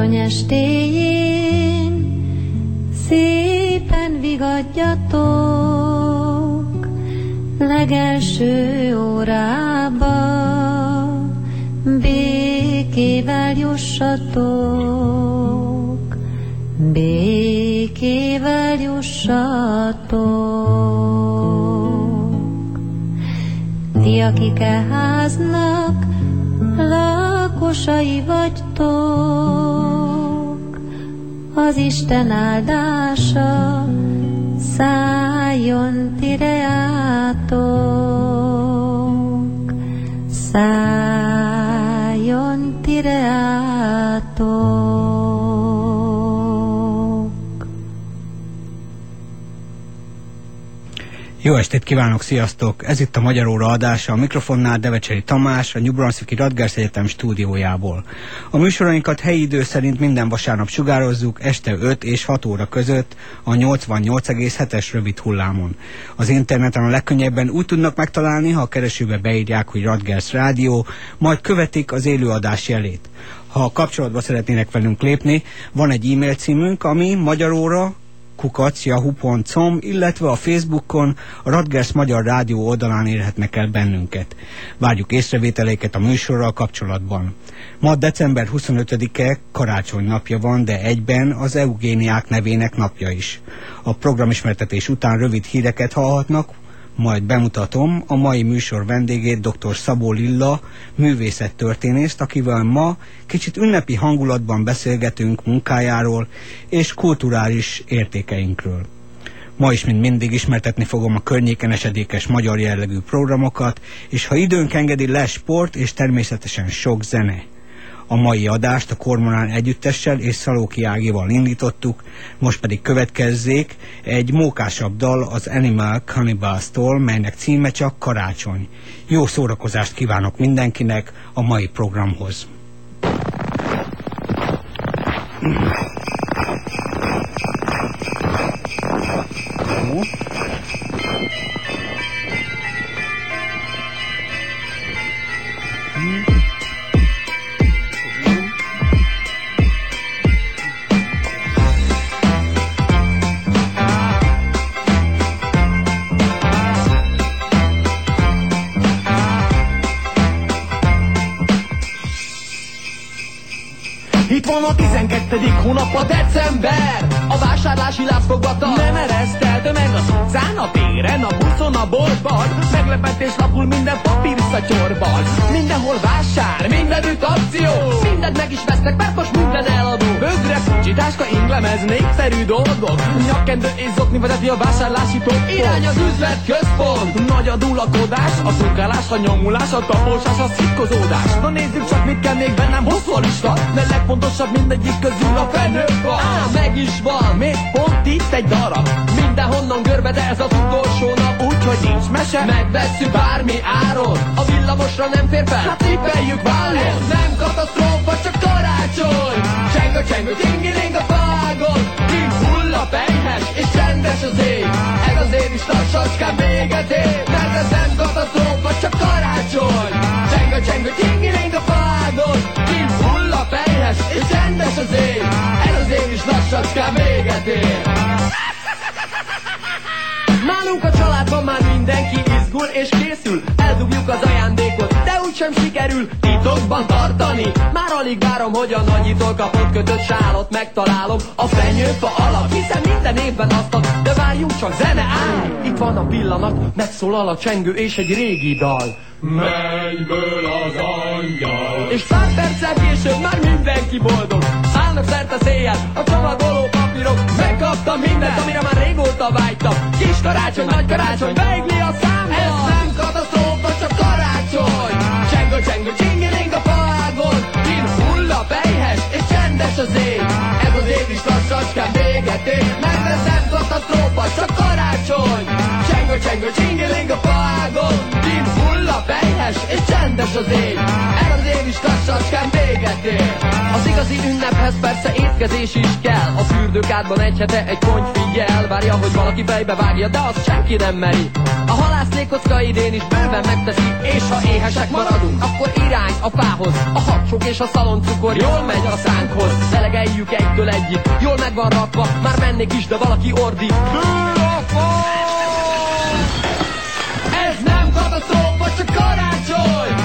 karácsony estéjén szépen vigadjatok legelső órába békével jussatok békével jussatok. Ti akik e háznak lakosai vagytok, az Isten áldása szálljon tireátok, szálljon tireátok. Jó estét kívánok, sziasztok! Ez itt a Magyar Óra adása, a mikrofonnál Devecseri Tamás, a New Brunswicki Radgers Egyetem stúdiójából. A műsorainkat helyi idő szerint minden vasárnap sugározzuk este 5 és 6 óra között a 88,7-es rövid hullámon. Az interneten a legkönnyebben úgy tudnak megtalálni, ha a keresőbe beírják, hogy Radgers Rádió, majd követik az élőadás jelét. Ha kapcsolatba szeretnének velünk lépni, van egy e-mail címünk, ami magyaróra kukacjahu.com, illetve a Facebookon a Radgers Magyar Rádió oldalán érhetnek el bennünket. Várjuk észrevételeiket a műsorral kapcsolatban. Ma december 25-e karácsony napja van, de egyben az eugéniák nevének napja is. A programismertetés után rövid híreket hallhatnak, majd bemutatom a mai műsor vendégét, dr. Szabó Lilla, művészettörténészt, akivel ma kicsit ünnepi hangulatban beszélgetünk munkájáról és kulturális értékeinkről. Ma is, mint mindig ismertetni fogom a környéken esedékes magyar jellegű programokat, és ha időnk engedi, lesz sport és természetesen sok zene. A mai adást a Kormorán együttessel és Szalóki Ágival indítottuk, most pedig következzék egy mókásabb dal az Animal Cannibals-tól, melynek címe csak Karácsony. Jó szórakozást kívánok mindenkinek a mai programhoz. van hónap a december Vásárlási lábfogata. Nem eresztelt meg az utcán, a téren, a buszon, a boltban. Meglepetés lapul minden papír szatyorban Mindenhol vásár, mindenütt akció. Mindent meg is vesznek, mert most minden eladó. Bögre, fucsi, táska, inglemez, népszerű dolgok. Nyakkendő és zokni vezeti a vásárlási top Irány az üzlet központ Nagy a dulakodás, a szurkálás, a nyomulás, a taposás, a szitkozódás. Na nézzük csak mit kell még bennem, hosszú a lista De legfontosabb mindegyik közül a fenők van. Á, meg is van, pont itt egy darab. Mindenhonnan görbe, de ez az utolsó nap. Úgyhogy nincs mese, megvesszük bármi áron. A villamosra nem fér fel, hát cipeljük vállon Ez nem katasztrófa, csak karácsony. Cseng a cseng, a tingiling a fágon. Kint hull a pejhes, és csendes az ég. Ez az év is lassacskán véget ér Mert ez nem katasztrófa, csak karácsony. Cseng a cseng, a tingiling a fágon. Kint hull a pejhes, és csendes az ég lassacskán véget ér. Nálunk a családban már mindenki izgul és készül. Eldugjuk az ajándékot, de úgysem sikerül titokban tartani. Már alig várom, hogy a nagyitól kapott kötött sálat megtalálom. A fenyőfa alatt, hiszen minden évben azt ad De várjunk csak, zene áll! Itt van a pillanat, megszólal a csengő és egy régi dal. Mennyből az angyal. És pár perccel később már mindenki boldog Szállnak szerte széjjel. A csomagoló papírok Megkaptam mindent, amire már régóta vágytam. Kis karácsony, nagy karácsony, beigli a számba Ez nem katasztrófa, csak karácsony. Csengő, csengő, csingiling a faágon Kin hull a pejhes, és csendes az ég. Ez az év is lassacskán véget ér Mert ez nem katasztrófa, csak karácsony. Csengő, csengő, csingiling a faágon Kin hull a pejhes, és csendes az ég is lassacskán véget ér Az igazi ünnep ünnephez persze étkezés is kell. A fürdőkádban egy hete egy kony figyel. Várja, hogy valaki fejbe vágja, de azt senki nem meri. A halászlékocka idén is bőven megteszi És ha éhesek maradunk, akkor irány a fához A hacsok és a szaloncukor jól megy a szánkhoz. Elegeljük egytől egyik, jól meg van rakva. Már mennék is, de valaki fa! Ez nem katasztrófa, csak karácsony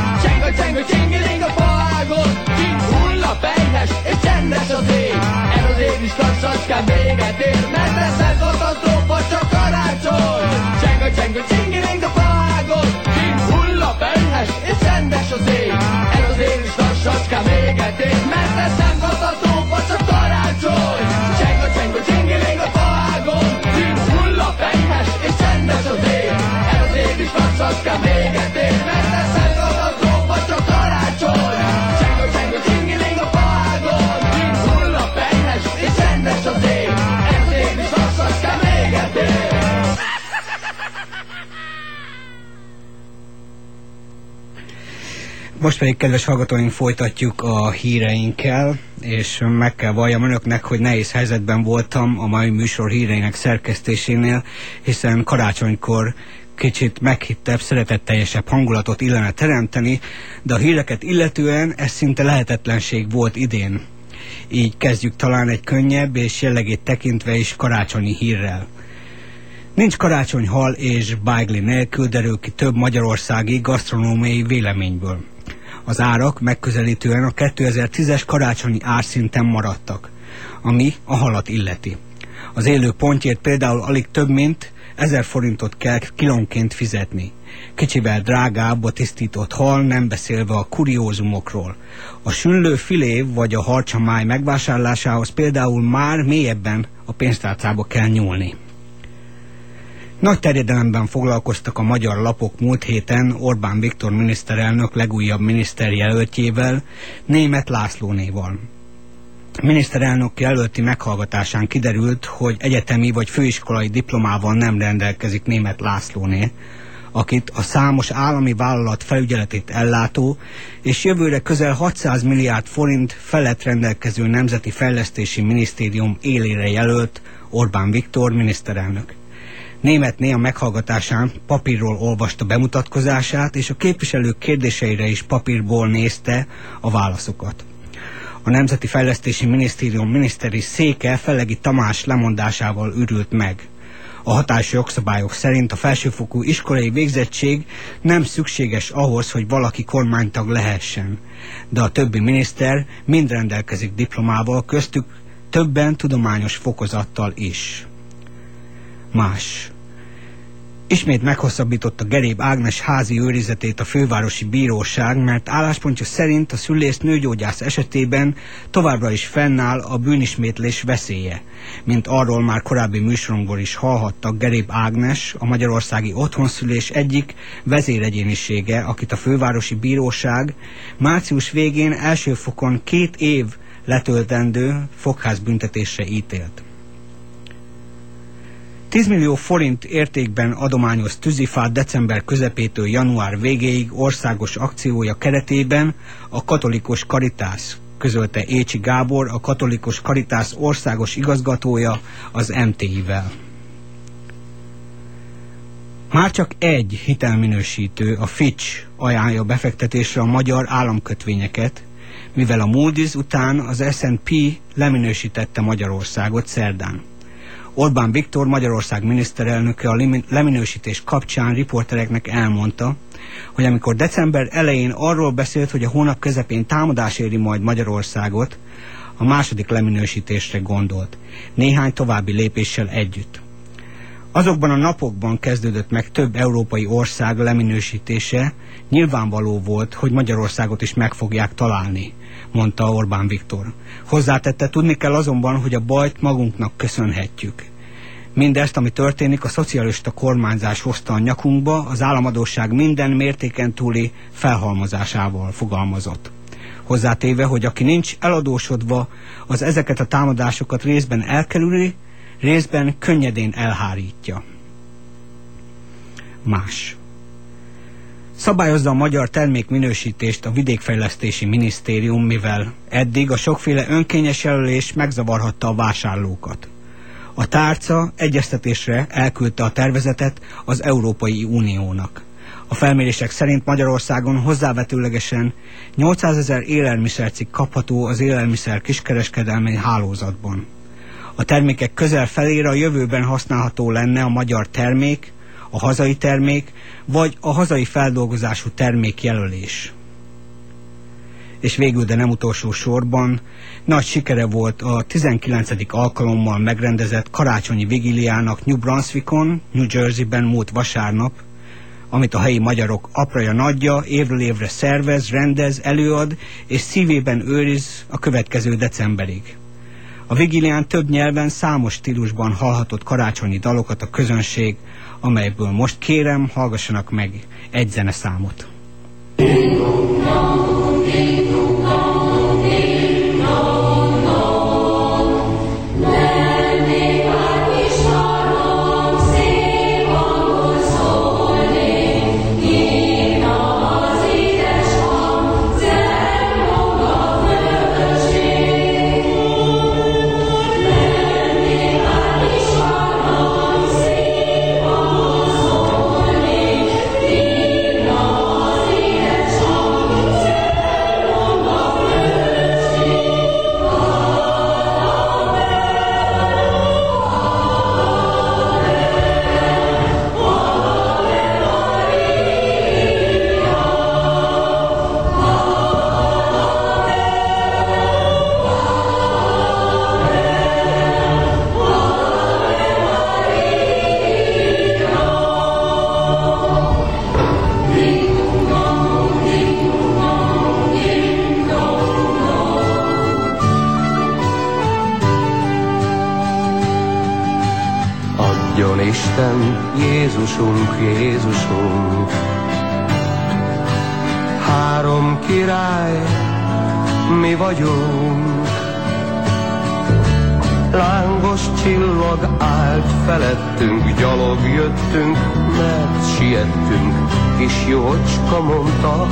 Cseng a cseng a a faágon Kint hull a fejhes, és csendes az ég. Ez az év is lassacskán véget ér Mert ez nem katasztrófa, csak karácsony. Cseng a cseng a csengeléng a faágon Kint hull a fejhes, és csendes az ég. Ez az év is lassacskán véget ér Mert ez nem Most pedig, kedves hallgatóink, folytatjuk a híreinkkel, és meg kell valljam önöknek, hogy nehéz helyzetben voltam a mai műsor híreinek szerkesztésénél, hiszen karácsonykor kicsit meghittebb, szeretetteljesebb hangulatot illene teremteni, de a híreket illetően ez szinte lehetetlenség volt idén. Így kezdjük talán egy könnyebb és jellegét tekintve is karácsonyi hírrel. Nincs karácsonyhal és bájgli nélkül derül ki több magyarországi gasztronómiai véleményből. Az árak megközelítően a 2010-es karácsonyi árszinten maradtak, ami a halat illeti. Az élő pontjét például alig több mint 1000 forintot kell kilónként fizetni. Kicsivel drágább a tisztított hal, nem beszélve a kuriózumokról. A süllő filé vagy a harcsamáj megvásárlásához például már mélyebben a pénztárcába kell nyúlni. Nagy terjedelemben foglalkoztak a magyar lapok múlt héten Orbán Viktor miniszterelnök legújabb miniszterjelöltjével, német Lászlónéval. Miniszterelnök jelölti meghallgatásán kiderült, hogy egyetemi vagy főiskolai diplomával nem rendelkezik német Lászlóné, akit a számos állami vállalat felügyeletét ellátó, és jövőre közel 600 milliárd forint felett rendelkező Nemzeti Fejlesztési Minisztérium élére jelölt Orbán Viktor miniszterelnök. Németné a meghallgatásán papírról olvasta bemutatkozását, és a képviselők kérdéseire is papírból nézte a válaszokat. A Nemzeti Fejlesztési Minisztérium miniszteri széke Fellegi Tamás lemondásával ürült meg. A hatályos jogszabályok szerint a felsőfokú iskolai végzettség nem szükséges ahhoz, hogy valaki kormánytag lehessen. De a többi miniszter mind rendelkezik diplomával, köztük többen tudományos fokozattal is. Más. Ismét meghosszabbította Geréb Ágnes házi őrizetét a fővárosi bíróság, mert álláspontja szerint a szülész nőgyógyász esetében továbbra is fennáll a bűnismétlés veszélye. Mint arról már korábbi műsorunkból is hallhattak, Geréb Ágnes, a magyarországi otthonszülés egyik vezéregyénisége, akit a fővárosi bíróság március végén első fokon két év letöltendő fogházbüntetésre ítélt. 10 millió forint értékben adományoz tűzifát december közepétől január végéig országos akciója keretében a katolikus karitász közölte Écsi Gábor, a katolikus karitász országos igazgatója az MTI-vel. Már csak egy hitelminősítő, a Fitch ajánlja befektetésre a magyar államkötvényeket, mivel a Moody's után az S&P leminősítette Magyarországot szerdán. Orbán Viktor, Magyarország miniszterelnöke a leminősítés kapcsán riportereknek elmondta, hogy amikor december elején arról beszélt, hogy a hónap közepén támadás éri majd Magyarországot, a második leminősítésre gondolt, néhány további lépéssel együtt. Azokban a napokban kezdődött meg több európai ország leminősítése, nyilvánvaló volt, hogy Magyarországot is meg fogják találni, mondta Orbán Viktor. Hozzátette, tudni kell azonban, hogy a bajt magunknak köszönhetjük. Mindezt, ami történik, a szocialista kormányzás hozta a nyakunkba, az államadóság minden mértéken túli felhalmozásával fogalmazott. Hozzátéve, hogy aki nincs eladósodva, az ezeket a támadásokat részben elkerüli, részben könnyedén elhárítja. Más. Szabályozza a magyar termékminősítést a Vidékfejlesztési Minisztérium, mivel eddig a sokféle önkényes jelölés megzavarhatta a vásárlókat. A tárca egyeztetésre elküldte a tervezetet az Európai Uniónak. A felmérések szerint Magyarországon hozzávetőlegesen 800 ezer élelmiszercikk kapható az élelmiszer kiskereskedelmi hálózatban. A termékek közel felére a jövőben használható lenne a magyar termék, a hazai termék, vagy a hazai feldolgozású termék jelölés. És végül, de nem utolsó sorban, nagy sikere volt a 19. alkalommal megrendezett karácsonyi vigiliának New Brunswickon, New Jerseyben múlt vasárnap, amit a helyi magyarok apraja nagyja évről évre szervez, rendez, előad és szívében őriz a következő decemberig. A vigilián több nyelven számos stílusban hallhatott karácsonyi dalokat a közönség, amelyből most kérem, hallgassanak meg egy zeneszámot. Ding mi vagyunk. Lángos csillag állt felettünk, gyalog jöttünk, mert siettünk. Kis jócska mondta,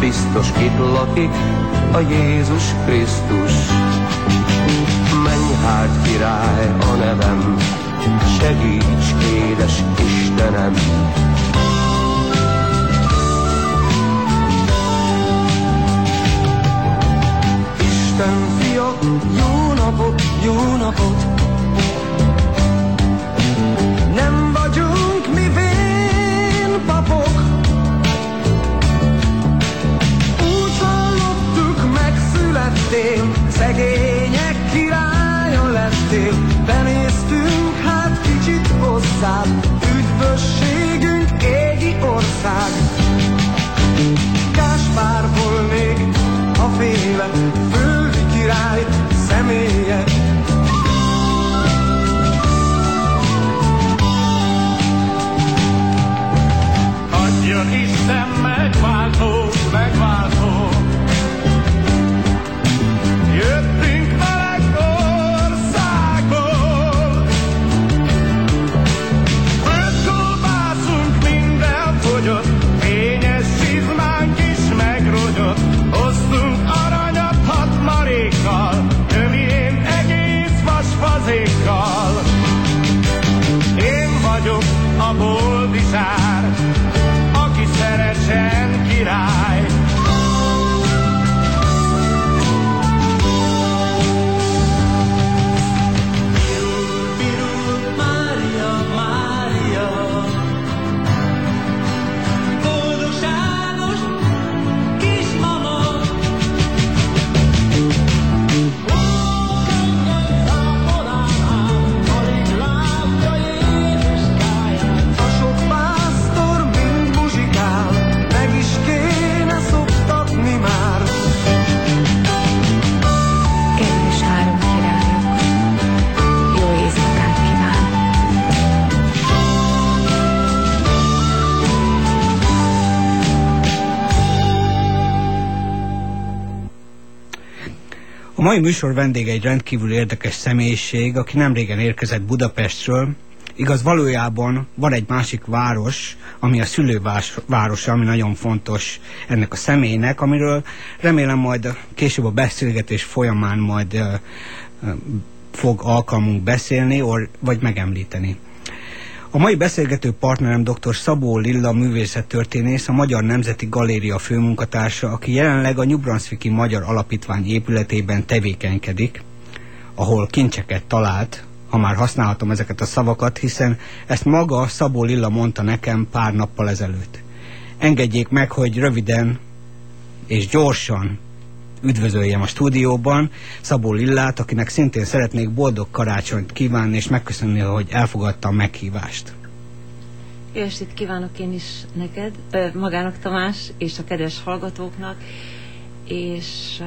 biztos itt lakik a Jézus Krisztus. Menj hát király a nevem, segíts édes Istenem! Lettél, benéztünk hát kicsit hozzád, üdvösségünk égi ország. Káspár volnék a féle földi király személye. Adjon Isten megváltó, mai műsor vendége egy rendkívül érdekes személyiség, aki nem régen érkezett Budapestről, Igaz, valójában van egy másik város, ami a szülővárosa, ami nagyon fontos ennek a személynek, amiről remélem majd később a beszélgetés folyamán majd uh, uh, fog alkalmunk beszélni, or, vagy megemlíteni. A mai beszélgető partnerem dr. Szabó Lilla művészettörténész, a Magyar Nemzeti Galéria főmunkatársa, aki jelenleg a New Brunswicki Magyar Alapítvány épületében tevékenykedik, ahol kincseket talált, ha már használhatom ezeket a szavakat, hiszen ezt maga Szabó Lilla mondta nekem pár nappal ezelőtt. Engedjék meg, hogy röviden és gyorsan üdvözöljem a stúdióban Szabó Lillát, akinek szintén szeretnék boldog karácsonyt kívánni, és megköszönni, hogy elfogadta a meghívást. Jó estét kívánok én is neked, magának Tamás, és a kedves hallgatóknak, és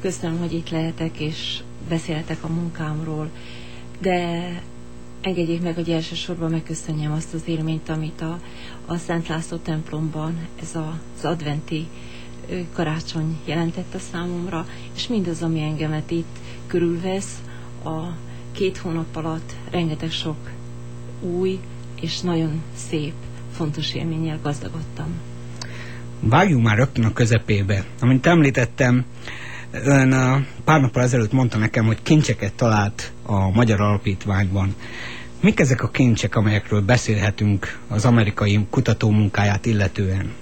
köszönöm, hogy itt lehetek, és beszélhetek a munkámról, de engedjék meg, hogy elsősorban megköszönjem azt az élményt, amit a, a Szent László templomban, ez a, az adventi karácsony jelentett a számomra, és mindaz, ami engemet itt körülvesz, a két hónap alatt rengeteg sok új és nagyon szép, fontos élménnyel gazdagodtam. Vágjunk már rögtön a közepébe. Amint említettem, ön a pár nappal ezelőtt mondta nekem, hogy kincseket talált a Magyar Alapítványban. Mik ezek a kincsek, amelyekről beszélhetünk az amerikai kutató munkáját illetően?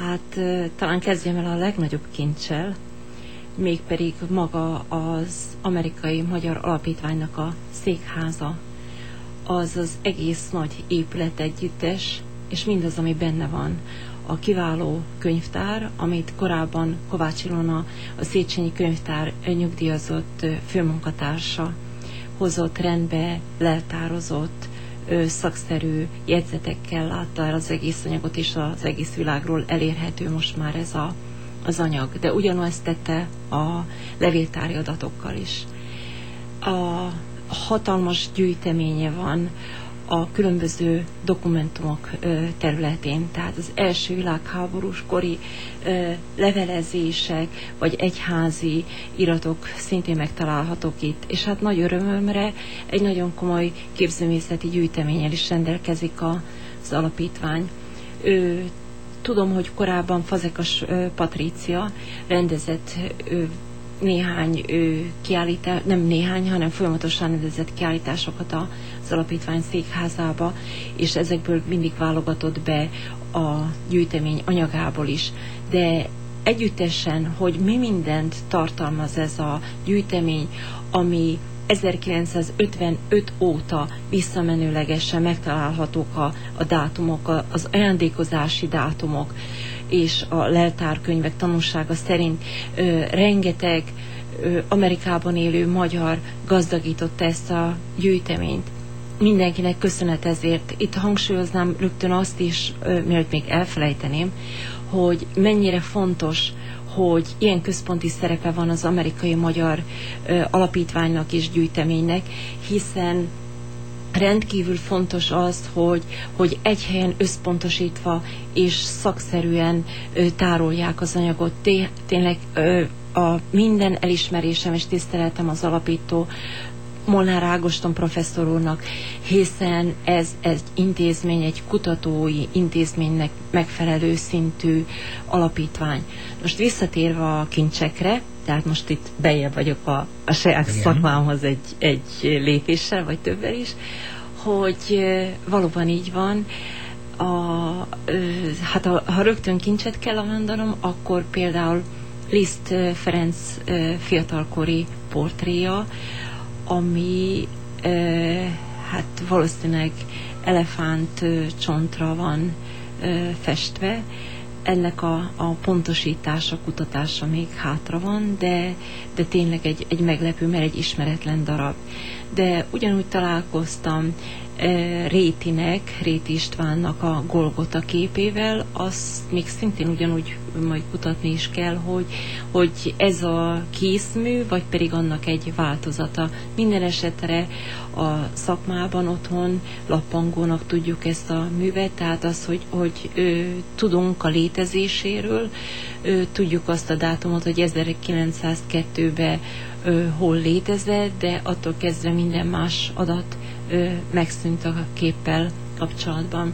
Hát talán kezdjem el a legnagyobb kincsel, mégpedig maga az amerikai magyar alapítványnak a székháza, az az egész nagy épület együttes, és mindaz, ami benne van. A kiváló könyvtár, amit korábban Kovács Ilona, a Széchenyi könyvtár nyugdíjazott főmunkatársa hozott rendbe, leltározott, szakszerű jegyzetekkel látta el az egész anyagot, és az egész világról elérhető most már ez a, az anyag. De ugyanazt tette a levéltári adatokkal is. A hatalmas gyűjteménye van a különböző dokumentumok területén, tehát az első világháborús kori levelezések, vagy egyházi iratok szintén megtalálhatók itt. És hát nagy örömömre egy nagyon komoly képzőművészeti gyűjteménnyel is rendelkezik az alapítvány. Ő, tudom, hogy korábban Fazekas Patrícia rendezett néhány kiállítás, nem néhány, hanem folyamatosan rendezett kiállításokat az alapítvány székházába, és ezekből mindig válogatott be a gyűjtemény anyagából is. De együttesen, hogy mi mindent tartalmaz ez a gyűjtemény, ami 1955 óta visszamenőlegesen megtalálhatók a, a dátumok, az ajándékozási dátumok, és a leltárkönyvek tanúsága szerint ö, rengeteg ö, Amerikában élő magyar gazdagította ezt a gyűjteményt mindenkinek köszönet ezért. Itt hangsúlyoznám rögtön azt is, mielőtt még elfelejteném, hogy mennyire fontos, hogy ilyen központi szerepe van az amerikai magyar alapítványnak és gyűjteménynek, hiszen rendkívül fontos az, hogy, hogy egy helyen összpontosítva és szakszerűen ö, tárolják az anyagot. Té, tényleg ö, a minden elismerésem és tiszteletem az alapító Molnár Ágoston professzor úrnak, hiszen ez egy intézmény, egy kutatói intézménynek megfelelő szintű alapítvány. Most visszatérve a kincsekre, tehát most itt bejebb vagyok a, a saját Igen. szakmámhoz egy, egy lépéssel, vagy többel is, hogy valóban így van, a, hát a, ha rögtön kincset kell mondanom, akkor például Liszt Ferenc fiatalkori portréja, ami hát valószínűleg elefánt csontra van festve. Ennek a, a pontosítása, kutatása még hátra van, de, de tényleg egy, egy meglepő, mert egy ismeretlen darab. De ugyanúgy találkoztam Rétinek, Réti Istvánnak a Golgota képével, azt még szintén ugyanúgy majd kutatni is kell, hogy, hogy ez a készmű, vagy pedig annak egy változata. Minden esetre a szakmában otthon lappangónak tudjuk ezt a művet, tehát az, hogy, hogy ö, tudunk a létezéséről, ö, tudjuk azt a dátumot, hogy 1902-ben hol létezett, de attól kezdve minden más adat megszűnt a képpel kapcsolatban.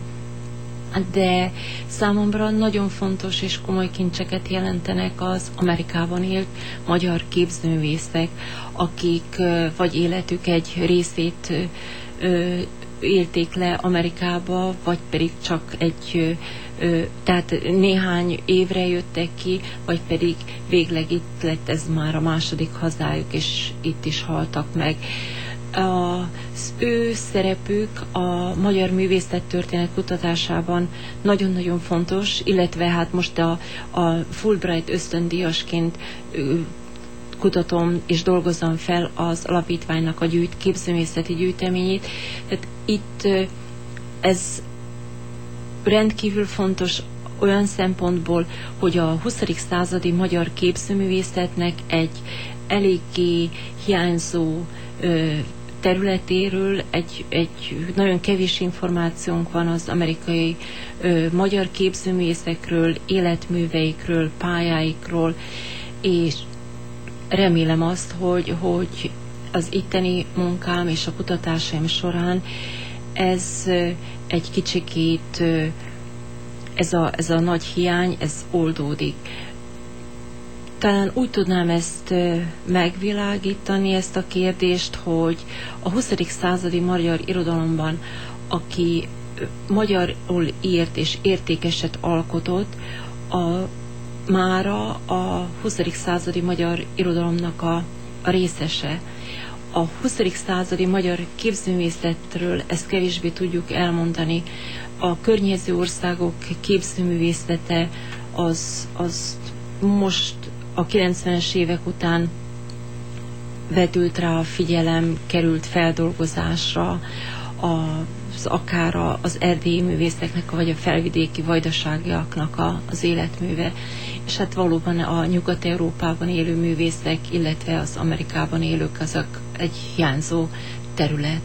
De számomra nagyon fontos és komoly kincseket jelentenek az Amerikában élt magyar képzőművészek, akik vagy életük egy részét élték le Amerikába, vagy pedig csak egy, tehát néhány évre jöttek ki, vagy pedig végleg itt lett ez már a második hazájuk, és itt is haltak meg. Az ő szerepük a magyar művészet történet kutatásában nagyon-nagyon fontos, illetve hát most a, a Fulbright ösztöndíjasként kutatom és dolgozom fel az alapítványnak a gyűjt, képzőművészeti gyűjteményét. Tehát itt ez rendkívül fontos olyan szempontból, hogy a 20. századi magyar képzőművészetnek egy eléggé hiányzó területéről egy, egy nagyon kevés információnk van az amerikai ö, magyar képzőművészekről, életműveikről, pályáikról, és remélem azt, hogy, hogy az itteni munkám és a kutatásaim során ez egy kicsikét ez a, ez a nagy hiány, ez oldódik. Talán úgy tudnám ezt megvilágítani, ezt a kérdést, hogy a 20. századi magyar irodalomban, aki magyarul írt és értékeset alkotott, a mára a 20. századi magyar irodalomnak a, a részese. A 20. századi magyar képzőművészetről ezt kevésbé tudjuk elmondani. A környező országok képzőművészete az, az most a 90-es évek után vetült rá a figyelem, került feldolgozásra, az akár az erdélyi művészeknek, vagy a felvidéki vajdaságiaknak az életműve és hát valóban a Nyugat-Európában élő művészek, illetve az Amerikában élők azok egy hiányzó terület.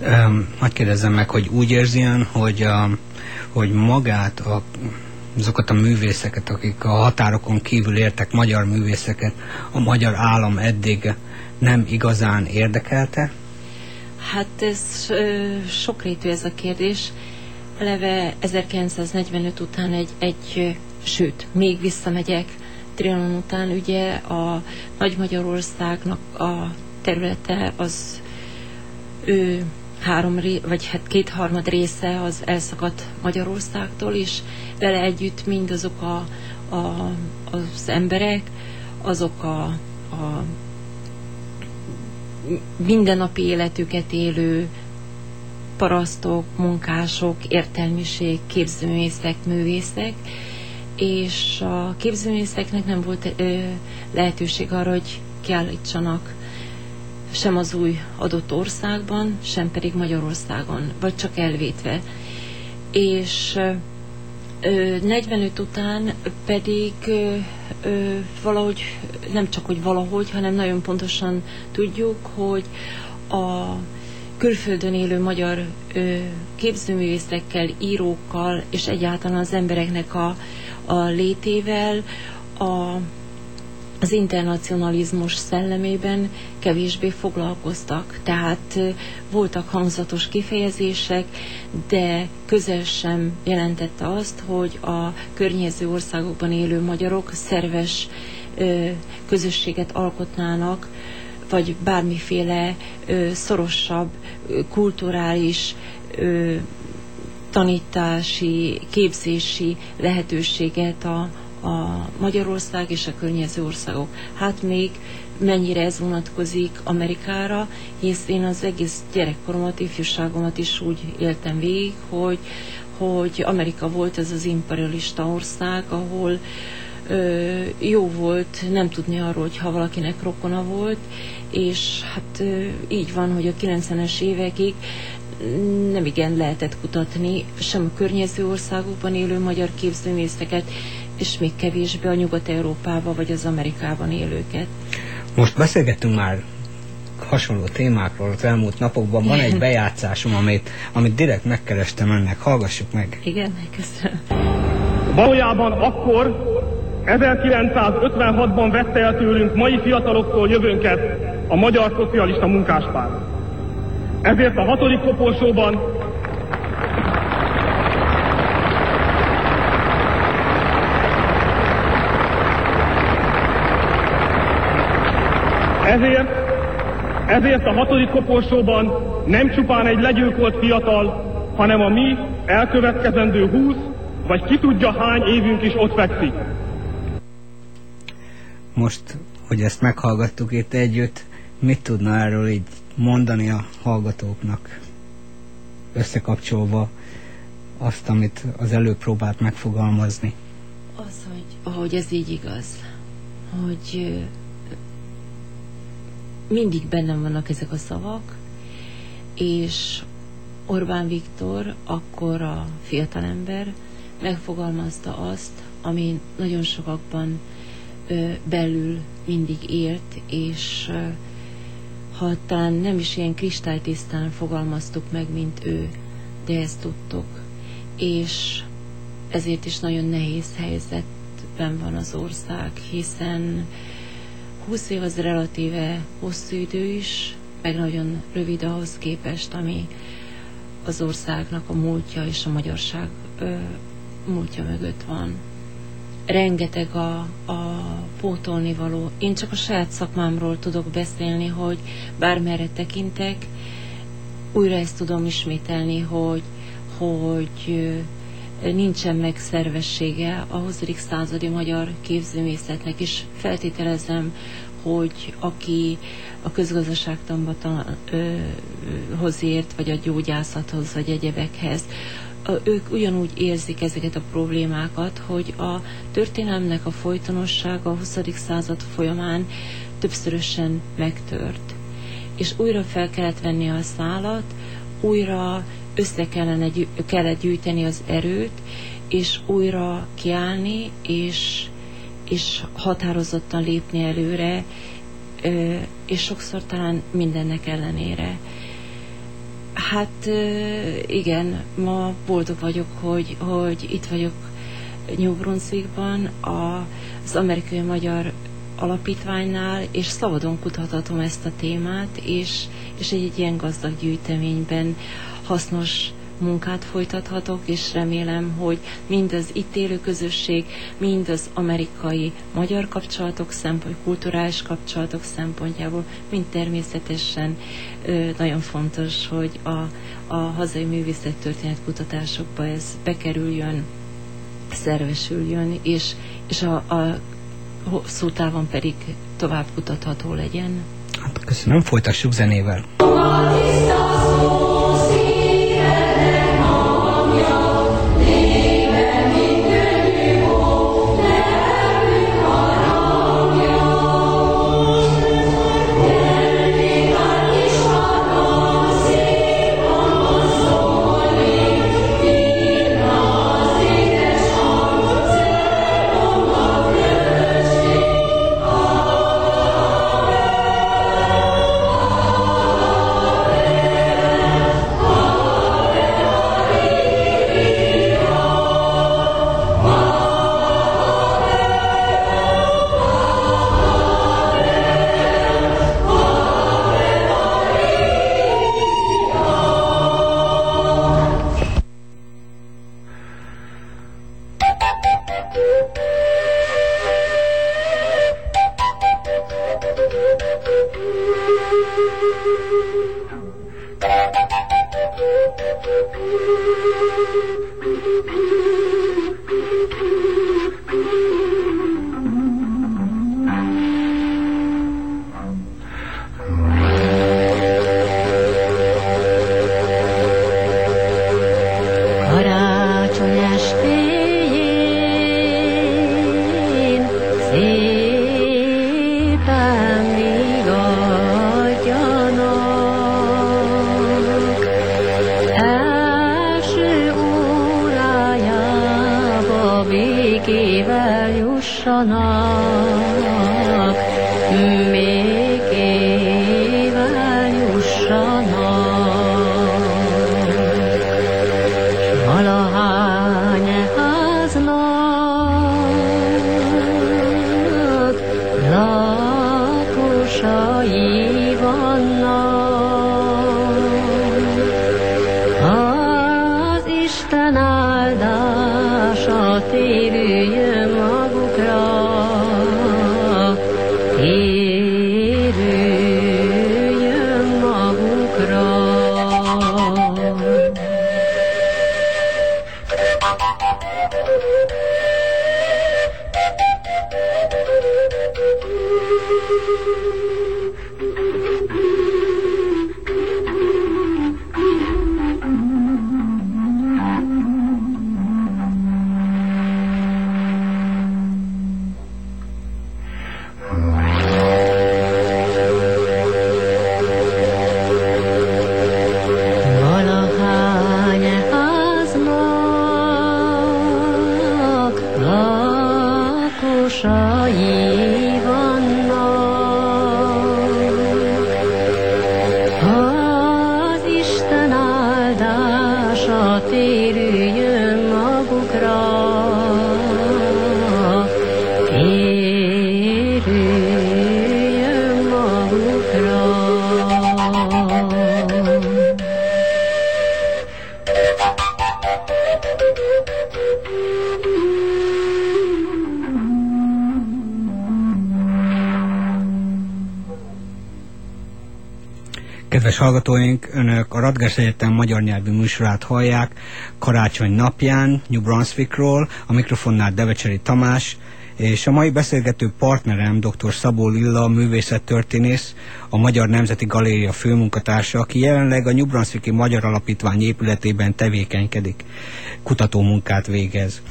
Um, hadd kérdezzem meg, hogy úgy érzi ön, hogy, a, hogy magát a azokat a művészeket, akik a határokon kívül értek magyar művészeket, a magyar állam eddig nem igazán érdekelte? Hát ez ö, sokrétű ez a kérdés. Eleve 1945 után egy, egy sőt, még visszamegyek, Trianon után ugye a Nagy Magyarországnak a területe az ő három, vagy hát kétharmad része az elszakadt Magyarországtól, és vele együtt mindazok a, a, az emberek, azok a, a mindennapi életüket élő parasztok, munkások, értelmiség, képzőművészek, művészek, és a képzőművészeknek nem volt ö, lehetőség arra, hogy kiállítsanak sem az új adott országban, sem pedig Magyarországon, vagy csak elvétve. És ö, 45 után pedig valahogy, nem csak hogy valahogy, hanem nagyon pontosan tudjuk, hogy a külföldön élő magyar képzőművészekkel, írókkal, és egyáltalán az embereknek a a létével, a, az internacionalizmus szellemében kevésbé foglalkoztak. Tehát voltak hangzatos kifejezések, de közel sem jelentette azt, hogy a környező országokban élő magyarok szerves közösséget alkotnának, vagy bármiféle szorosabb, kulturális tanítási, képzési lehetőséget a, a Magyarország és a környező országok. Hát még mennyire ez vonatkozik Amerikára, hisz én az egész gyerekkoromat, ifjúságomat is úgy éltem végig, hogy, hogy Amerika volt ez az imperialista ország, ahol ö, jó volt nem tudni arról, hogy ha valakinek rokona volt, és hát ö, így van, hogy a 90-es évekig nem igen lehetett kutatni sem a környező országokban élő magyar képzőművészeket, és még kevésbé a Nyugat-Európában vagy az Amerikában élőket. Most beszélgettünk már hasonló témákról az elmúlt napokban. Van egy bejátszásom, amit, amit direkt megkerestem önnek. Hallgassuk meg. Igen, köszönöm. Valójában akkor 1956-ban vette el tőlünk mai fiataloktól jövőnket a Magyar Szocialista Munkáspárt. Ezért a hatodik koporsóban Ezért, ezért a hatodik koporsóban nem csupán egy legyilkolt fiatal, hanem a mi elkövetkezendő húsz, vagy ki tudja hány évünk is ott fekszik. Most, hogy ezt meghallgattuk itt együtt, mit tudna erről így mondani a hallgatóknak, összekapcsolva azt, amit az előbb próbált megfogalmazni? Az, hogy, hogy ez így igaz, hogy mindig bennem vannak ezek a szavak, és Orbán Viktor, akkor a fiatalember megfogalmazta azt, ami nagyon sokakban ö, belül mindig élt, és ö, ha talán nem is ilyen kristálytisztán fogalmaztuk meg, mint ő, de ezt tudtuk. És ezért is nagyon nehéz helyzetben van az ország, hiszen 20 év az relatíve hosszú idő is, meg nagyon rövid ahhoz képest, ami az országnak a múltja és a magyarság ö, múltja mögött van. Rengeteg a, a pótolni való. Én csak a saját szakmámról tudok beszélni, hogy bármerre tekintek, újra ezt tudom ismételni, hogy, hogy nincsen meg szervessége a 20. századi magyar képzőmészetnek, és feltételezem, hogy aki a közgazdaságtanba hoz ért, vagy a gyógyászathoz, vagy egyebekhez, ők ugyanúgy érzik ezeket a problémákat, hogy a történelmnek a folytonossága a 20. század folyamán többszörösen megtört. És újra fel kellett venni a szálat, újra össze kellene, kellett gyűjteni az erőt, és újra kiállni, és, és határozottan lépni előre, és sokszor talán mindennek ellenére. Hát igen, ma boldog vagyok, hogy, hogy itt vagyok New Brunswickban, az amerikai magyar alapítványnál, és szabadon kutathatom ezt a témát, és, és egy, egy ilyen gazdag gyűjteményben hasznos munkát folytathatok, és remélem, hogy mind az itt élő közösség, mind az amerikai magyar kapcsolatok szempont, kulturális kapcsolatok szempontjából, mind természetesen ö, nagyon fontos, hogy a, a hazai művészettörténet kutatásokba ez bekerüljön, szervesüljön, és, és a, a hosszú távon pedig tovább kutatható legyen. Hát köszönöm, folytassuk zenével. Karácsony Thank. Hallgatóink, Önök a Radgers Egyetem magyar nyelvű műsorát hallják karácsony napján New Brunswickról, a mikrofonnál Devecseri Tamás, és a mai beszélgető partnerem dr. Szabó Lilla, művészettörténész, a Magyar Nemzeti Galéria főmunkatársa, aki jelenleg a New Brunswicki Magyar Alapítvány épületében tevékenykedik, kutatómunkát végez.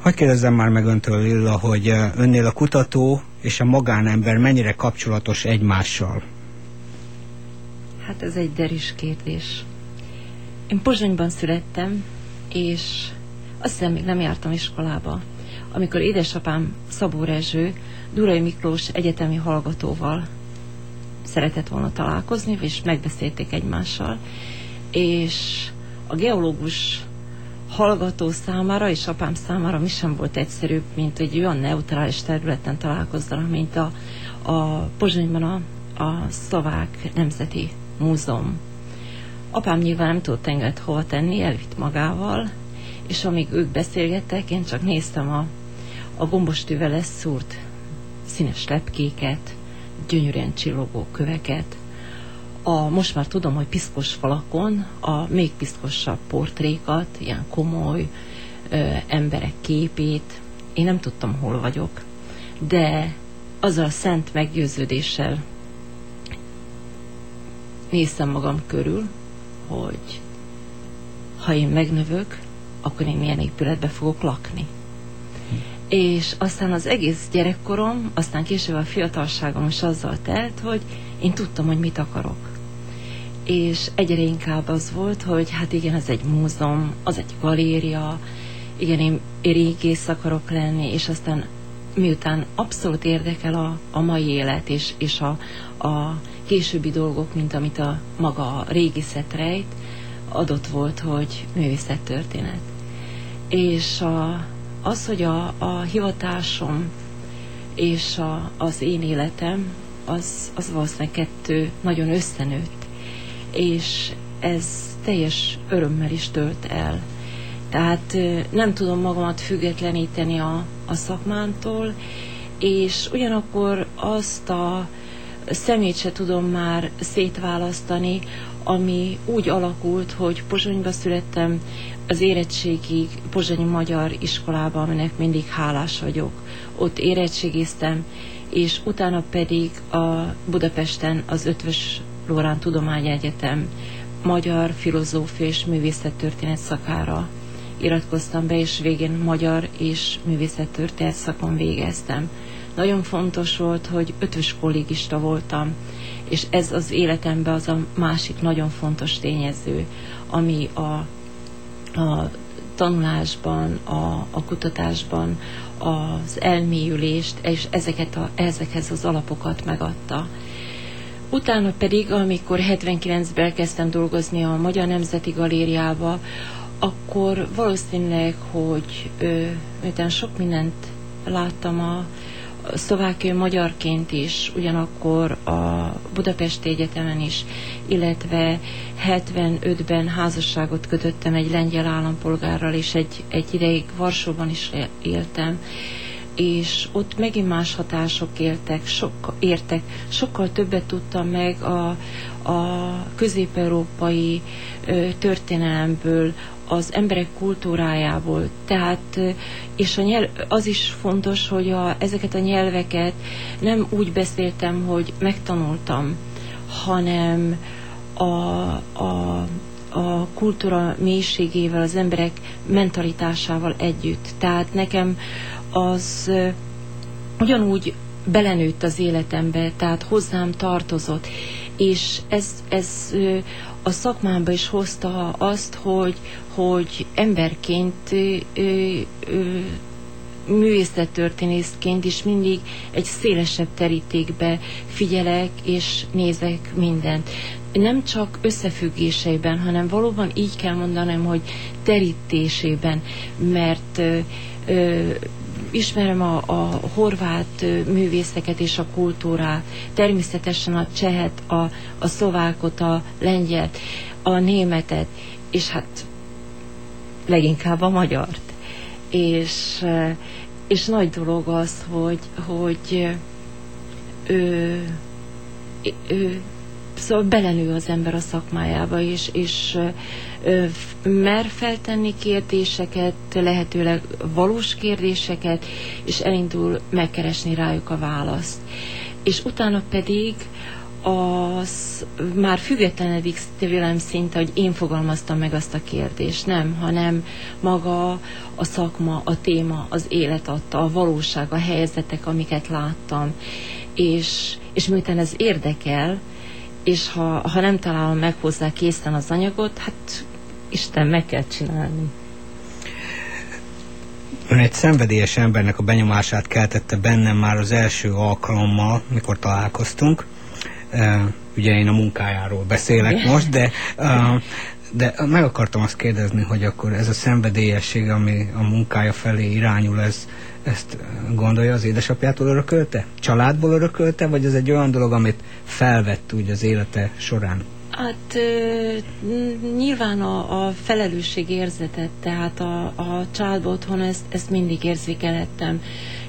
Hogy kérdezzem már meg öntől, Lilla, hogy önnél a kutató és a magánember mennyire kapcsolatos egymással? Hát ez egy deris kérdés. Én Pozsonyban születtem, és azt hiszem még nem jártam iskolába, amikor édesapám Szabó Rezső Durai Miklós egyetemi hallgatóval szeretett volna találkozni, és megbeszélték egymással, és a geológus hallgató számára és apám számára mi sem volt egyszerűbb, mint egy olyan neutrális területen találkozzanak, mint a, a Pozsonyban a, a szlovák nemzeti múzeum. Apám nyilván nem tudott engedni hova tenni, elvitt magával, és amíg ők beszélgettek, én csak néztem a, a gombostűvel leszúrt színes lepkéket, gyönyörűen csillogó köveket, a, most már tudom, hogy piszkos falakon a még piszkosabb portrékat, ilyen komoly ö, emberek képét, én nem tudtam, hol vagyok, de azzal a szent meggyőződéssel néztem magam körül, hogy ha én megnövök, akkor én milyen épületbe fogok lakni. És aztán az egész gyerekkorom, aztán később a fiatalságom is azzal telt, hogy én tudtam, hogy mit akarok. És egyre inkább az volt, hogy hát igen, ez egy múzeum, az egy galéria, igen, én régész akarok lenni, és aztán miután abszolút érdekel a, a mai élet és, és a, a későbbi dolgok, mint amit a maga a régészet rejt, adott volt, hogy művészettörténet. És a, az, hogy a, a hivatásom és a, az én életem, az, az valószínűleg kettő nagyon összenőtt, és ez teljes örömmel is tölt el. Tehát nem tudom magamat függetleníteni a, a szakmántól, és ugyanakkor azt a szemét se tudom már szétválasztani, ami úgy alakult, hogy Pozsonyba születtem, az érettségig Pozsonyi Magyar Iskolában, aminek mindig hálás vagyok. Ott érettségiztem, és utána pedig a Budapesten az Ötvös Lórán Tudományegyetem magyar filozófia és művészettörténet szakára iratkoztam be, és végén magyar és művészettörténet szakon végeztem. Nagyon fontos volt, hogy ötvös kollégista voltam, és ez az életemben az a másik nagyon fontos tényező, ami a, a tanulásban, a, a kutatásban az elmélyülést és ezeket a, ezekhez az alapokat megadta. Utána pedig, amikor 79-ben kezdtem dolgozni a Magyar Nemzeti Galériába, akkor valószínűleg, hogy miután sok mindent láttam a, szlovákiai magyarként is, ugyanakkor a Budapesti Egyetemen is, illetve 75-ben házasságot kötöttem egy lengyel állampolgárral, és egy, egy ideig Varsóban is éltem, és ott megint más hatások éltek, sok, értek, sokkal többet tudtam meg a, a közép-európai történelemből, az emberek kultúrájából. Tehát, és a nyelv, az is fontos, hogy a, ezeket a nyelveket nem úgy beszéltem, hogy megtanultam, hanem a, a, a kultúra mélységével, az emberek mentalitásával együtt. Tehát nekem az ugyanúgy belenőtt az életembe, tehát hozzám tartozott, és ez, ez a szakmámba is hozta azt, hogy, hogy emberként művészettörténészként is mindig egy szélesebb terítékbe figyelek és nézek mindent. Nem csak összefüggéseiben, hanem valóban így kell mondanom, hogy terítésében, mert ö, ö, ismerem a, a horvát művészeket és a kultúrát, természetesen a csehet, a, a szlovákot, a lengyelt, a németet, és hát leginkább a magyart. És, és nagy dolog az, hogy, hogy ő, ő Szóval belenő az ember a szakmájába, és, és mer feltenni kérdéseket, lehetőleg valós kérdéseket, és elindul megkeresni rájuk a választ. És utána pedig az már függetlenedik tőlem szinte, hogy én fogalmaztam meg azt a kérdést, nem, hanem maga a szakma, a téma, az élet adta, a valóság, a helyzetek, amiket láttam. És, és miután ez érdekel, és ha, ha nem találom meg hozzá készen az anyagot, hát Isten meg kell csinálni. Ön egy szenvedélyes embernek a benyomását keltette bennem már az első alkalommal, mikor találkoztunk. Uh, ugye én a munkájáról beszélek Igen. most, de uh, de meg akartam azt kérdezni, hogy akkor ez a szenvedélyesség, ami a munkája felé irányul, ez, ezt gondolja az édesapjától örökölte? Családból örökölte, vagy ez egy olyan dolog, amit felvett úgy az élete során? Hát nyilván a, a felelősség érzetet, tehát a, a családban otthon ezt, ezt mindig érzékelettem.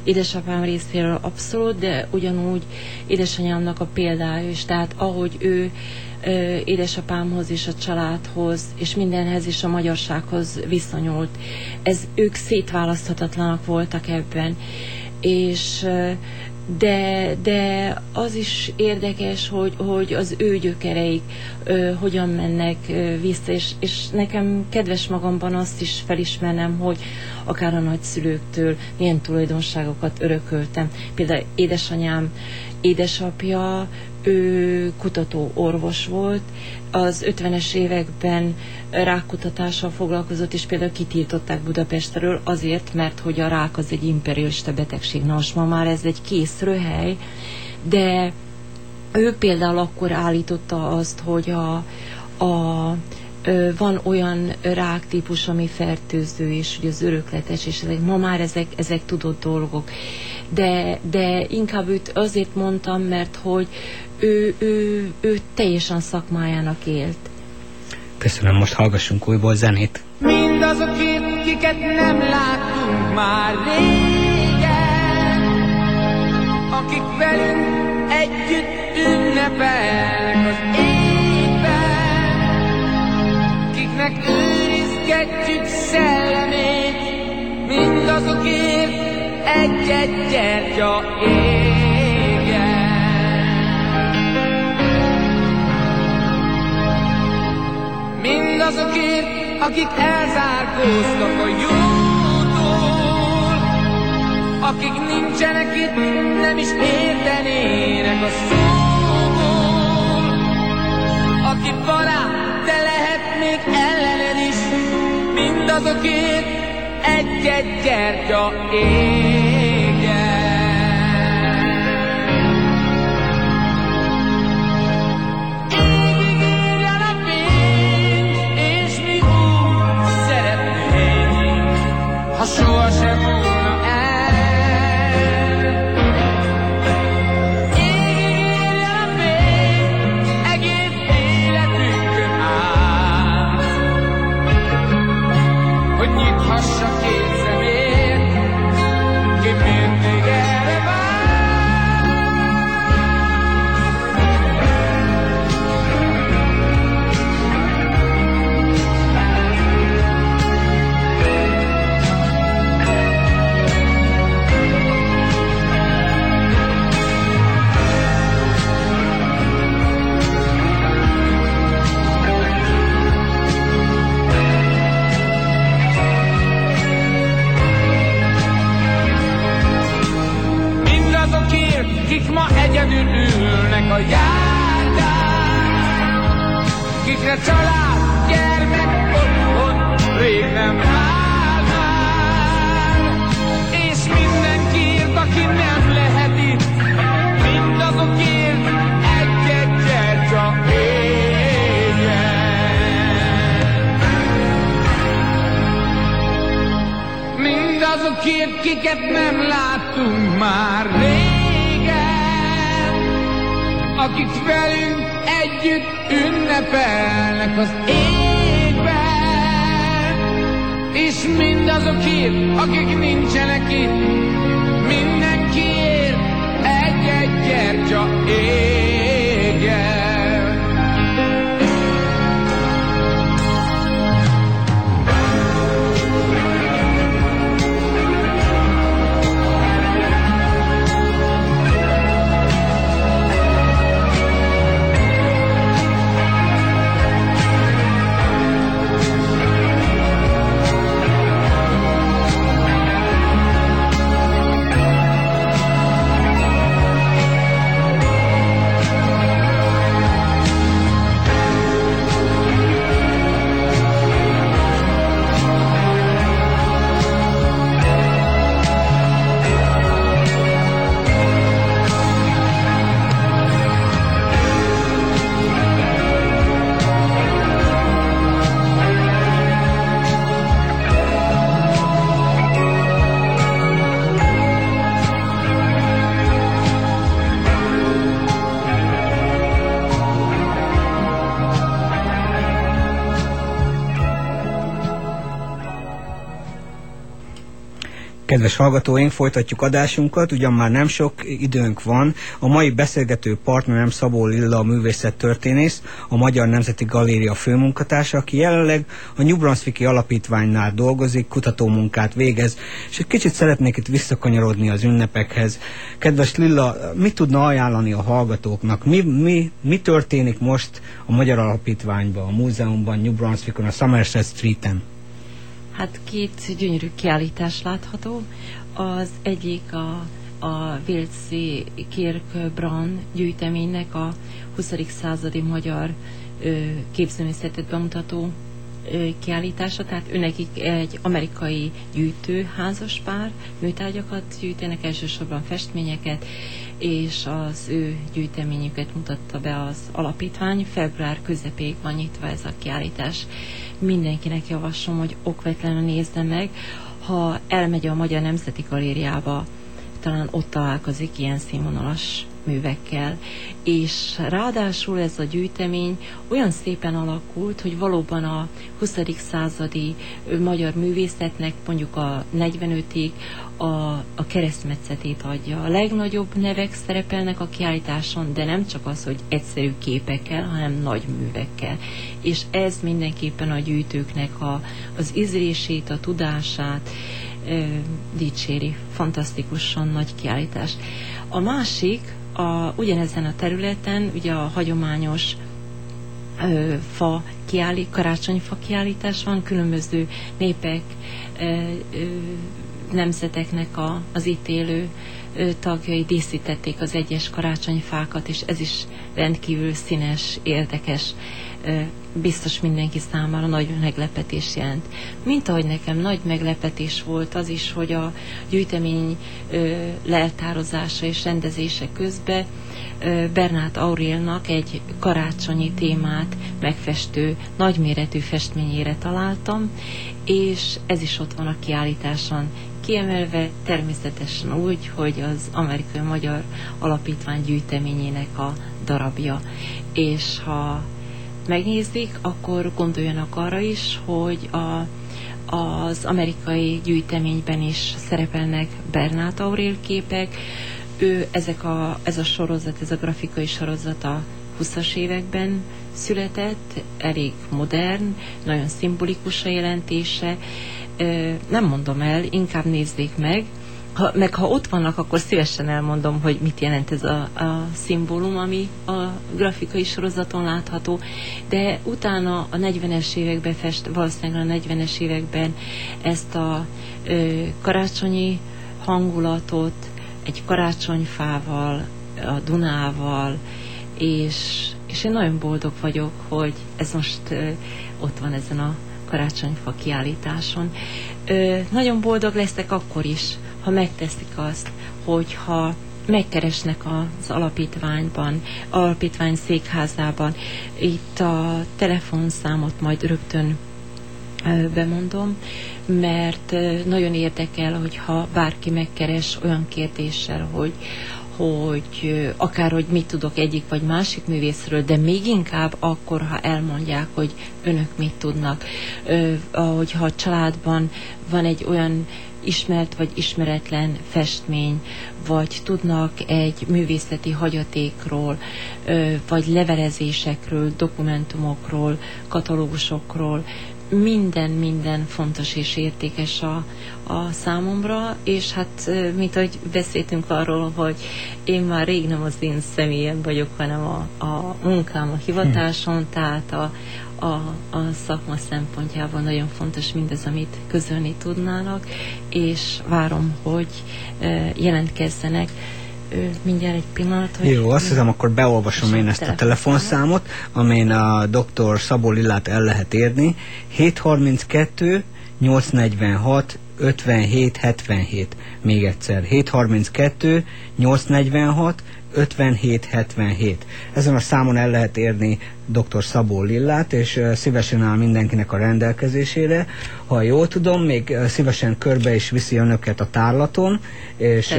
Édesapám részéről abszolút, de ugyanúgy édesanyámnak a példája is, tehát ahogy ő édesapámhoz és a családhoz, és mindenhez és a magyarsághoz viszonyult. Ez ők szétválaszthatatlanak voltak ebben. És de, de az is érdekes, hogy, hogy az ő gyökereik ö, hogyan mennek ö, vissza, és, és nekem kedves magamban azt is felismernem, hogy akár a nagyszülőktől milyen tulajdonságokat örököltem. Például édesanyám édesapja, ő kutató orvos volt, az 50-es években rákutatással foglalkozott, és például kitiltották Budapestről azért, mert hogy a rák az egy imperialista betegség. Na most ma már ez egy kész röhely, de ő például akkor állította azt, hogy a, a van olyan ráktípus, ami fertőző, és hogy az örökletes, és ezek, ma már ezek, ezek tudott dolgok. De, de inkább őt azért mondtam, mert hogy ő, ő, ő teljesen szakmájának élt. Köszönöm, most hallgassunk újból zenét. Mindazok, kiket nem láttunk már régen, akik velünk együtt ünnepelnek az évben, kiknek őrizgetjük szellemét, mindazokért egy-egy gyertya égen. Mindazokért, akik elzárkóztak a jótól, akik nincsenek itt, nem is értenének a szóból, aki barát, de lehet még ellened is, mindazokért egy-egy gyertya égen. Ma egyedül ülnek a járdán, kikre család, gyermek, otthon rég nem már. És mindenkiért, aki nem lehet itt, mindazokért egy-egy gyertya. Mindazokért, kiket nem láttunk már régen, akik velünk együtt ünnepelnek az égben, és mindazokért, akik nincsenek itt, mindenkiért egy-egy gyertya égen. Kedves hallgatóink, folytatjuk adásunkat, ugyan már nem sok időnk van. A mai beszélgető partnerem Szabó Lilla, a művészettörténész, a Magyar Nemzeti Galéria főmunkatársa, aki jelenleg a New Brunswicki Alapítványnál dolgozik, kutatómunkát végez, és egy kicsit szeretnék itt visszakanyarodni az ünnepekhez. Kedves Lilla, mit tudna ajánlani a hallgatóknak? Mi, mi, mi történik most a Magyar Alapítványban, a múzeumban, New Brunswickon, a Somerset Streeten? Hát két gyönyörű kiállítás látható. Az egyik a, a Vilci Kirk Brand gyűjteménynek a 20. századi magyar képzőművészetet bemutató kiállítása, tehát őnekik egy amerikai gyűjtő házas pár, műtárgyakat gyűjtenek, elsősorban festményeket, és az ő gyűjteményüket mutatta be az alapítvány. Február közepéig van nyitva ez a kiállítás. Mindenkinek javaslom, hogy okvetlenül nézze meg, ha elmegy a Magyar Nemzeti Galériába, talán ott találkozik ilyen színvonalas művekkel, és ráadásul ez a gyűjtemény olyan szépen alakult, hogy valóban a 20. századi magyar művészetnek mondjuk a 45-ig a, a keresztmetszetét adja. A legnagyobb nevek szerepelnek a kiállításon, de nem csak az, hogy egyszerű képekkel, hanem nagy művekkel. És ez mindenképpen a gyűjtőknek a, az ízlését, a tudását, dicséri. Fantasztikusan nagy kiállítás. A másik, a, ugyanezen a területen, ugye a hagyományos ö, fa kiállít, karácsonyfa kiállítás van, különböző népek, ö, ö, nemzeteknek a, az itt élő tagjai díszítették az egyes karácsonyfákat, és ez is rendkívül színes, érdekes biztos mindenki számára nagy meglepetés jelent. Mint ahogy nekem nagy meglepetés volt az is, hogy a gyűjtemény leltározása és rendezése közben Bernát Aurélnak egy karácsonyi témát megfestő nagyméretű festményére találtam, és ez is ott van a kiállításon kiemelve természetesen úgy, hogy az Amerikai Magyar Alapítvány gyűjteményének a darabja. És ha megnézik, akkor gondoljanak arra is, hogy a, az amerikai gyűjteményben is szerepelnek Bernát Aurél képek. Ő, ezek a, ez a sorozat, ez a grafikai sorozat a 20-as években született, elég modern, nagyon szimbolikus a jelentése. Nem mondom el, inkább nézzék meg, ha, meg ha ott vannak, akkor szívesen elmondom, hogy mit jelent ez a, a szimbólum, ami a grafikai sorozaton látható, de utána a 40-es években fest, valószínűleg a 40-es években ezt a ö, karácsonyi hangulatot egy karácsonyfával, a Dunával, és, és én nagyon boldog vagyok, hogy ez most ö, ott van ezen a karácsonyfa kiállításon. Ö, nagyon boldog leszek akkor is, ha megteszik azt, hogyha megkeresnek az alapítványban, alapítvány székházában. Itt a telefonszámot majd rögtön bemondom, mert nagyon érdekel, hogyha bárki megkeres olyan kérdéssel, hogy, hogy akár, hogy mit tudok egyik vagy másik művészről, de még inkább akkor, ha elmondják, hogy önök mit tudnak. Hogyha a családban van egy olyan ismert vagy ismeretlen festmény, vagy tudnak egy művészeti hagyatékról, vagy levelezésekről, dokumentumokról, katalógusokról, minden, minden fontos és értékes a, a számomra, és hát, mint ahogy beszéltünk arról, hogy én már rég nem az én személyem vagyok, hanem a, a munkám, a hivatáson, tehát a, a, a szakma szempontjából nagyon fontos mindez, amit közölni tudnának, és várom, hogy jelentkezzenek mindjárt egy pillanat. Hogy Jó, azt hiszem, akkor beolvasom én ezt a telefonszámot, amin a dr. Szabó Lillát el lehet érni. 732 846 57 77. Még egyszer. 732 846 5777. Ezen a számon el lehet érni dr. Szabó Lillát, és szívesen áll mindenkinek a rendelkezésére. Ha jól tudom, még szívesen körbe is viszi önöket a tárlaton, és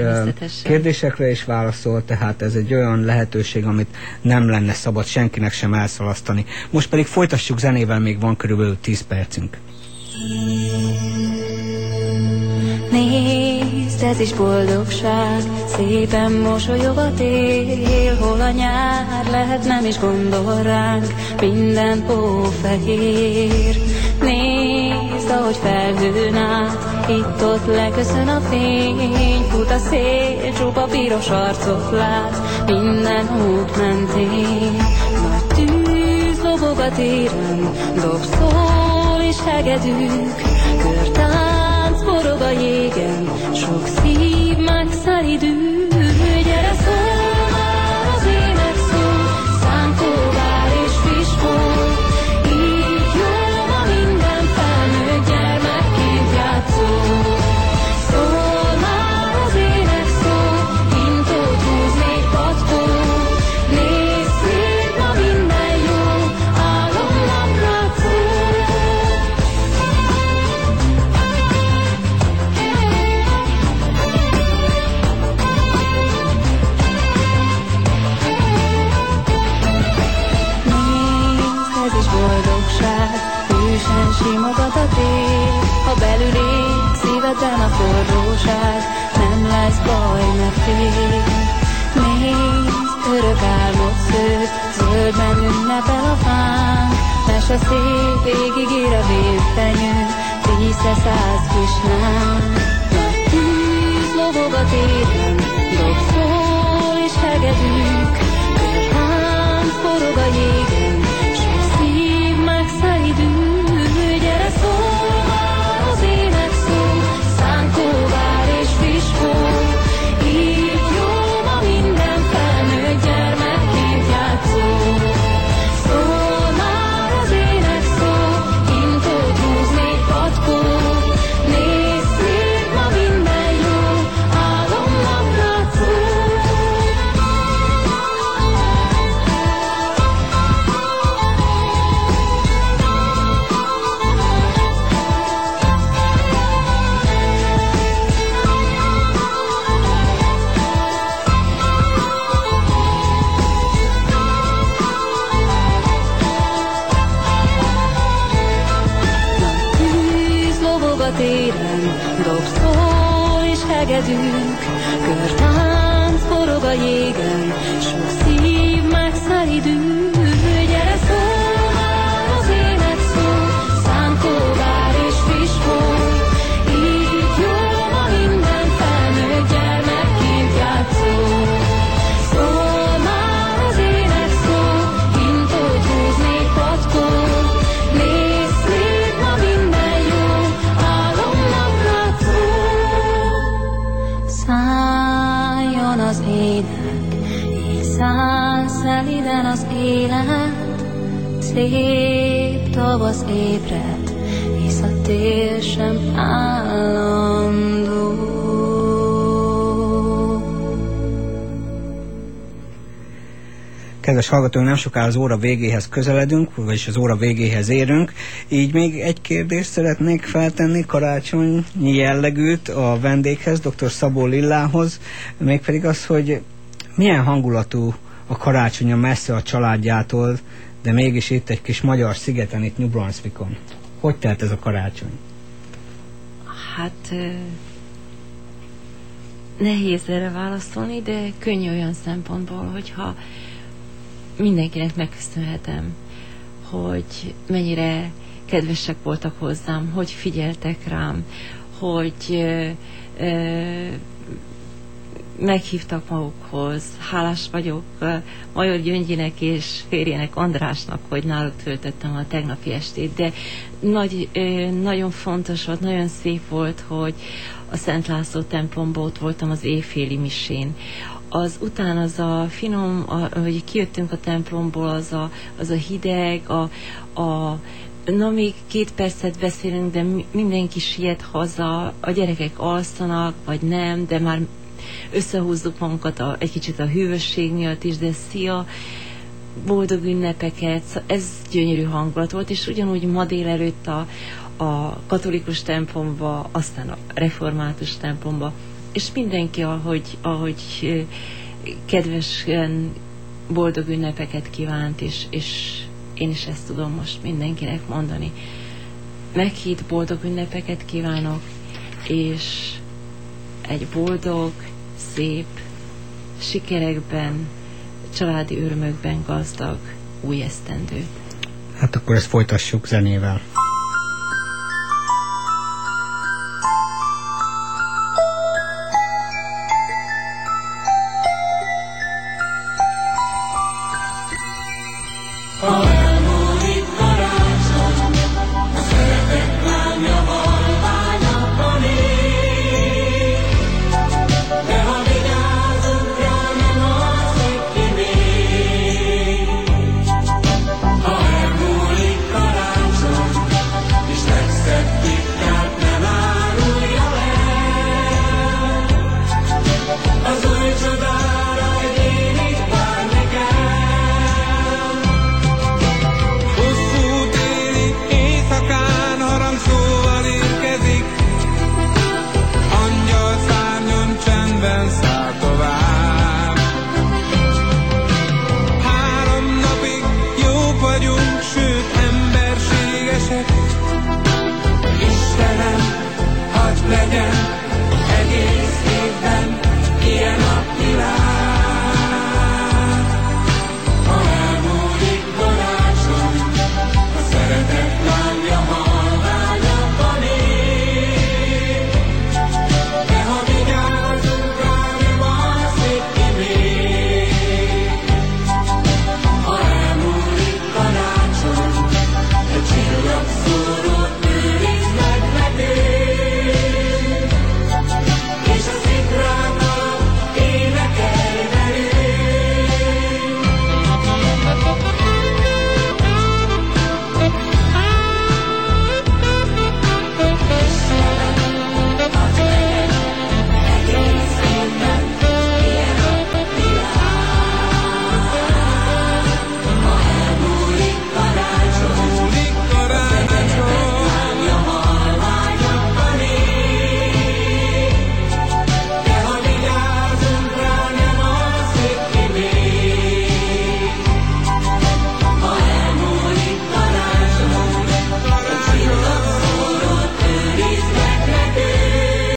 kérdésekre is válaszol, tehát ez egy olyan lehetőség, amit nem lenne szabad senkinek sem elszalasztani. Most pedig folytassuk zenével, még van körülbelül 10 percünk. Négy ez is boldogság, szépen mosolyog a tél, hol a nyár lehet nem is gondol ránk, minden hófehér. Nézd, ahogy felhőn át, itt-ott leköszön a fény, fut a szél, csupa piros arcot lát, minden út mentén. Nagy tűz lobog a téren, dob szól és hegedűk, körtánc forog a jégen, sok szív megszelidül, nem lesz baj, mert fél. Nézd, örök álmot szőtt, zöldben ünnepel a fánk. Mese szép, végig ír a védfenyő, tízre száz kisnám. Nagy tűz lobog a téren, dob szól és hegedűk, Körhán forog a jégen, Kedves hallgatók, nem sokára az óra végéhez közeledünk, vagyis az óra végéhez érünk. Így még egy kérdést szeretnék feltenni karácsonyi jellegűt a vendéghez, dr. Szabó Lillához, mégpedig az, hogy milyen hangulatú a karácsony a messze a családjától, de mégis itt egy kis magyar szigeten, itt New Brunswickon. Hogy telt ez a karácsony? Hát nehéz erre válaszolni, de könnyű olyan szempontból, hogyha mindenkinek megköszönhetem, hogy mennyire kedvesek voltak hozzám, hogy figyeltek rám, hogy ö, ö, meghívtak magukhoz. Hálás vagyok Major Gyöngyinek és férjének Andrásnak, hogy náluk töltöttem a tegnapi estét, de nagy, nagyon fontos volt, nagyon szép volt, hogy a Szent László templomból ott voltam az éjféli misén. Az után az a finom, a, hogy kijöttünk a templomból, az a, az a hideg, a, a Na, még két percet beszélünk, de mi- mindenki siet haza, a gyerekek alszanak, vagy nem, de már összehúzzuk magunkat a, egy kicsit a hűvösség miatt is, de szia, boldog ünnepeket, ez gyönyörű hangulat volt, és ugyanúgy ma délelőtt a, a katolikus templomba, aztán a református templomba, és mindenki, ahogy, ahogy kedvesen boldog ünnepeket kívánt, és, és én is ezt tudom most mindenkinek mondani. Meghitt boldog ünnepeket kívánok, és egy boldog, szép, sikerekben, családi örömökben gazdag új esztendőt. Hát akkor ezt folytassuk zenével.